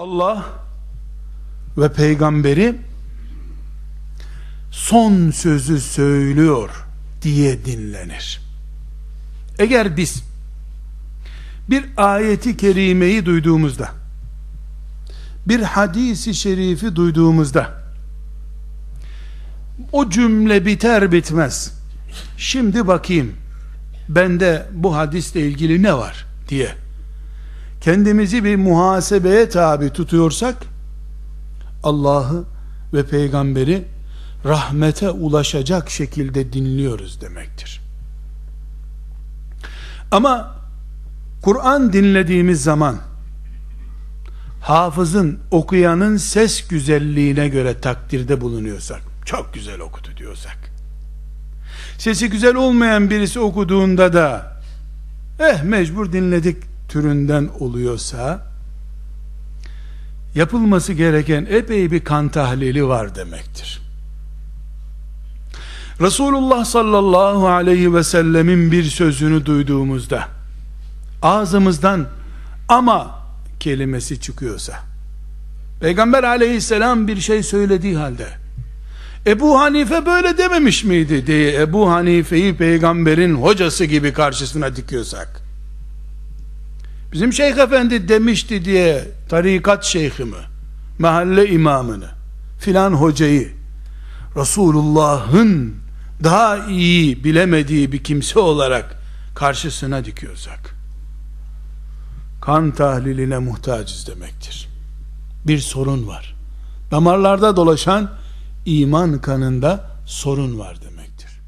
Allah ve peygamberi son sözü söylüyor diye dinlenir. Eğer biz bir ayeti kerimeyi duyduğumuzda bir hadisi şerifi duyduğumuzda o cümle biter bitmez şimdi bakayım bende bu hadisle ilgili ne var diye kendimizi bir muhasebeye tabi tutuyorsak Allah'ı ve peygamberi rahmete ulaşacak şekilde dinliyoruz demektir. Ama Kur'an dinlediğimiz zaman hafızın, okuyanın ses güzelliğine göre takdirde bulunuyorsak, çok güzel okudu diyorsak, sesi güzel olmayan birisi okuduğunda da, eh mecbur dinledik türünden oluyorsa, yapılması gereken epey bir kan tahlili var demektir. Resulullah sallallahu aleyhi ve sellemin bir sözünü duyduğumuzda, ağzımızdan ama kelimesi çıkıyorsa, Peygamber aleyhisselam bir şey söylediği halde, Ebu Hanife böyle dememiş miydi diye Ebu Hanife'yi peygamberin hocası gibi karşısına dikiyorsak, bizim şeyh efendi demişti diye tarikat şeyhimi, mahalle imamını, filan hocayı, Resulullah'ın daha iyi bilemediği bir kimse olarak karşısına dikiyorsak, kan tahliline muhtacız demektir. Bir sorun var. Damarlarda dolaşan iman kanında sorun var demektir.